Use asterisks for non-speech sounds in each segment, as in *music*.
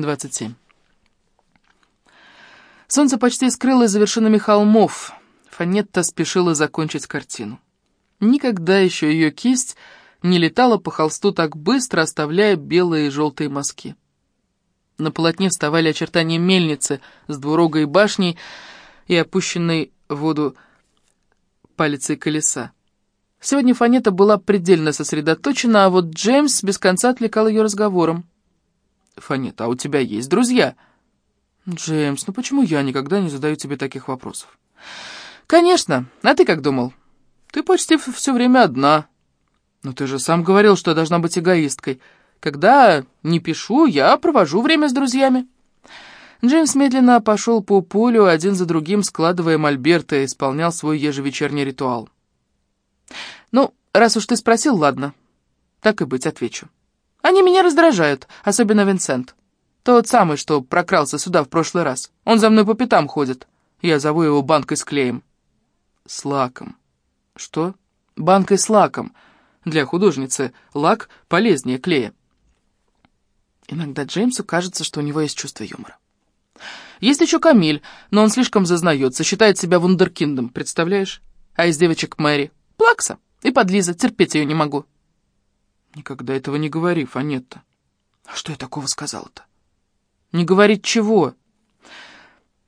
27. Солнце почти скрылось за вершинами холмов. Фанетта спешила закончить картину. Никогда еще ее кисть не летала по холсту так быстро, оставляя белые и желтые мазки. На полотне вставали очертания мельницы с двурогой башней и опущенной в воду палицей колеса. Сегодня Фанета была предельно сосредоточена, а вот Джеймс без конца отвлекал ее разговором. «Фанета, а у тебя есть друзья?» «Джеймс, ну почему я никогда не задаю тебе таких вопросов?» «Конечно. А ты как думал?» «Ты почти все время одна». «Но ты же сам говорил, что я должна быть эгоисткой. Когда не пишу, я провожу время с друзьями». Джеймс медленно пошел по полю, один за другим складывая мольберты, исполнял свой ежевечерний ритуал. «Ну, раз уж ты спросил, ладно. Так и быть, отвечу. Они меня раздражают, особенно Винсент. Тот самый, что прокрался сюда в прошлый раз. Он за мной по пятам ходит. Я зову его банкой с клеем». «С лаком». «Что?» «Банкой с лаком. Для художницы лак полезнее клея». Иногда Джеймсу кажется, что у него есть чувство юмора. Есть еще Камиль, но он слишком зазнается, считает себя вундеркиндом, представляешь? А из девочек Мэри — Плакса и Подлиза, терпеть ее не могу. Никогда этого не говори, Фанетта. А что я такого сказала-то? Не говорить чего?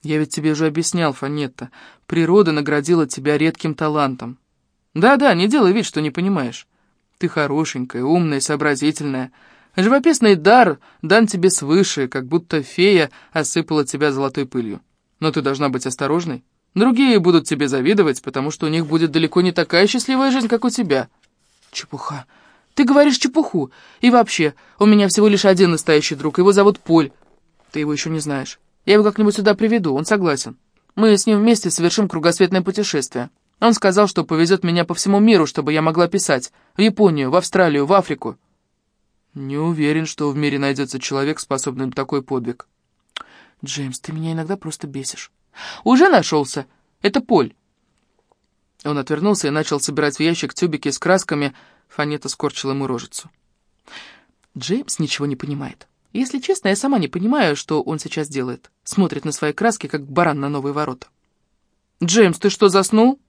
Я ведь тебе уже объяснял, Фанетта. Природа наградила тебя редким талантом. Да-да, не делай вид, что не понимаешь. Ты хорошенькая, умная, сообразительная, Живописный дар дан тебе свыше, как будто фея осыпала тебя золотой пылью. Но ты должна быть осторожной. Другие будут тебе завидовать, потому что у них будет далеко не такая счастливая жизнь, как у тебя. Чепуха. Ты говоришь чепуху. И вообще, у меня всего лишь один настоящий друг, его зовут Поль. Ты его еще не знаешь. Я его как-нибудь сюда приведу, он согласен. Мы с ним вместе совершим кругосветное путешествие. Он сказал, что повезет меня по всему миру, чтобы я могла писать. В Японию, в Австралию, в Африку. Не уверен, что в мире найдется человек, способный на такой подвиг. Джеймс, ты меня иногда просто бесишь. Уже нашелся. Это Поль. Он отвернулся и начал собирать в ящик тюбики с красками. Фанета скорчила ему рожицу. Джеймс ничего не понимает. Если честно, я сама не понимаю, что он сейчас делает. Смотрит на свои краски, как баран на новые ворота. «Джеймс, ты что, заснул?»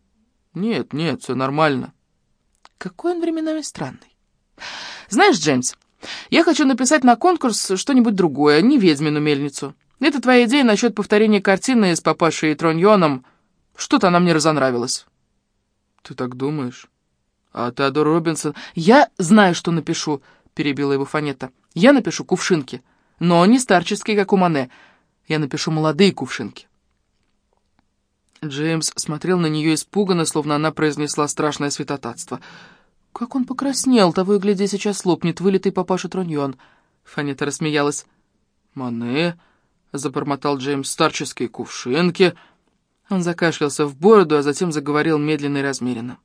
«Нет, нет, все нормально». Какой он временами странный. «Знаешь, Джеймс, я хочу написать на конкурс что-нибудь другое, не ведьмину мельницу. Это твоя идея насчет повторения картины с папашей Троньоном. Что-то она мне разонравилась. Ты так думаешь? А Теодор Робинсон... Я знаю, что напишу, перебила его Фанета. Я напишу кувшинки, но не старческие, как у Мане. Я напишу молодые кувшинки. Джеймс смотрел на нее испуганно, словно она произнесла страшное святотатство — «Как он покраснел, того и гляди, сейчас лопнет, вылитый папаша Троньон!» Фанета рассмеялась. «Мане», — забормотал Джеймс, — «старческие кувшинки». Он закашлялся в бороду, а затем заговорил медленно и размеренно.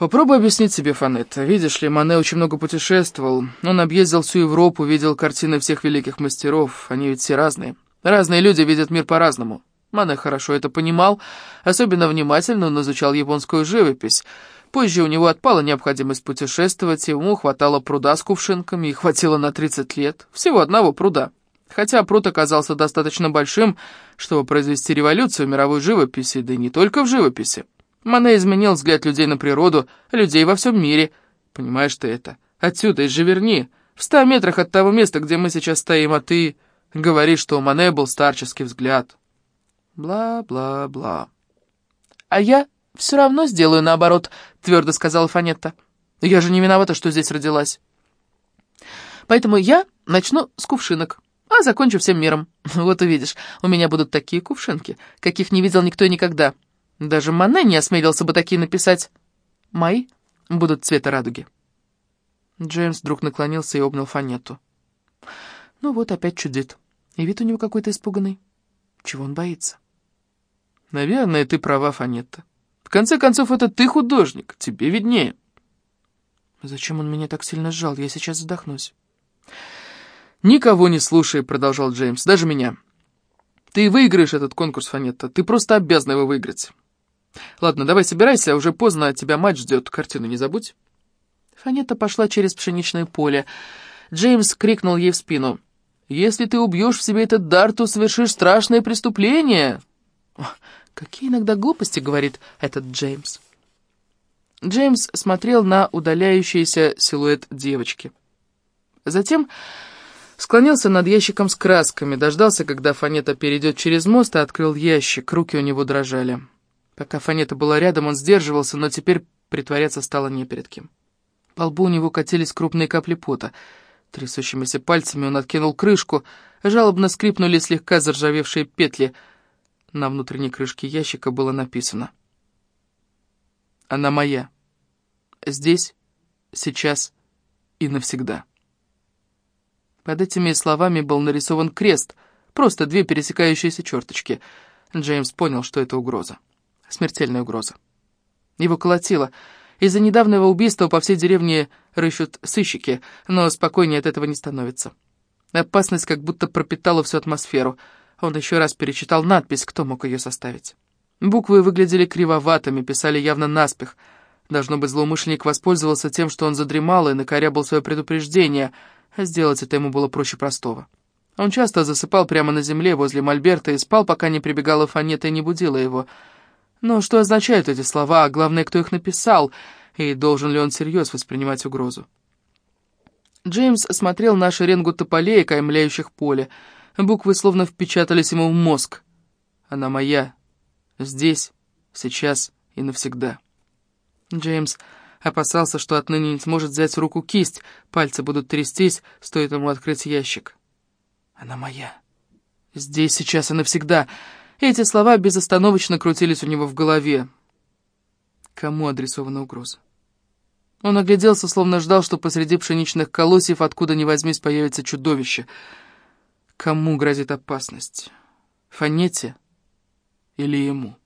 «Попробуй объяснить себе, Фанетта. Видишь ли, Мане очень много путешествовал. Он объездил всю Европу, видел картины всех великих мастеров. Они ведь все разные. Разные люди видят мир по-разному. Мане хорошо это понимал, особенно внимательно он изучал японскую живопись». Позже у него отпала необходимость путешествовать, ему хватало пруда с кувшинками, и хватило на 30 лет. Всего одного пруда. Хотя пруд оказался достаточно большим, чтобы произвести революцию в мировой живописи, да и не только в живописи. Мане изменил взгляд людей на природу, людей во всем мире. Понимаешь ты это? Отсюда, из Живерни, в ста метрах от того места, где мы сейчас стоим, а ты говоришь, что у Мане был старческий взгляд. Бла-бла-бла. А я «Все равно сделаю наоборот», — твердо сказала Фанетта. «Я же не виновата, что здесь родилась». «Поэтому я начну с кувшинок, а закончу всем миром. *laughs* Вот увидишь, у меня будут такие кувшинки, каких не видел никто никогда. Даже Мане не осмелился бы такие написать. Мои будут цвета радуги». Джеймс вдруг наклонился и обнял Фанетту. Ну вот, опять чудит. И вид у него какой-то испуганный. Чего он боится? «Наверное, ты права, Фанетта. В конце концов, это ты художник, тебе виднее. Зачем он меня так сильно сжал? Я сейчас задохнусь. «Никого не слушай», — продолжал Джеймс, — «даже меня. Ты выиграешь этот конкурс, Фанетта, ты просто обязана его выиграть. Ладно, давай собирайся, уже поздно, тебя мать ждет, картину не забудь». Фанетта пошла через пшеничное поле. Джеймс крикнул ей в спину. Если ты убьешь в себе этот дар, то совершишь страшное преступление!» «Какие иногда глупости!» — говорит этот Джеймс. Джеймс смотрел на удаляющийся силуэт девочки. Затем склонился над ящиком с красками, дождался, когда Фанета перейдет через мост, и открыл ящик, руки у него дрожали. Пока Фанета была рядом, он сдерживался, но теперь притворяться стало не перед кем. По лбу у него катились крупные капли пота — Трясущимися пальцами он откинул крышку, жалобно скрипнули слегка заржавевшие петли. На внутренней крышке ящика было написано. «Она моя. Здесь, сейчас и навсегда». Под этими словами был нарисован крест, просто две пересекающиеся черточки. Джеймс понял, что это угроза. Смертельная угроза. Его колотило — из-за недавнего убийства по всей деревне рыщут сыщики, но спокойнее от этого не становится. Опасность как будто пропитала всю атмосферу. Он еще раз перечитал надпись, кто мог ее составить. Буквы выглядели кривоватыми, писали явно наспех. Должно быть, злоумышленник воспользовался тем, что он задремал и накорябал свое предупреждение. Сделать это ему было проще простого. Он часто засыпал прямо на земле возле мольберта и спал, пока не прибегала Фанета и не будила его — но что означают эти слова, а главное, кто их написал, и должен ли он всерьез воспринимать угрозу? Джеймс смотрел на шеренгу тополей, каймляющих поле. Буквы словно впечатались ему в мозг. Она моя. Здесь, сейчас и навсегда. Джеймс опасался, что отныне не сможет взять в руку кисть, пальцы будут трястись, стоит ему открыть ящик. Она моя. Здесь, сейчас и навсегда. Эти слова безостановочно крутились у него в голове. Кому адресована угроза? Он огляделся, словно ждал, что посреди пшеничных колосьев откуда ни возьмись появится чудовище. Кому грозит опасность? Фанете или ему?